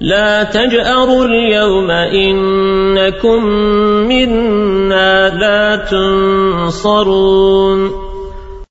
لا تجأروا اليوم إنكم منا لا تنصرون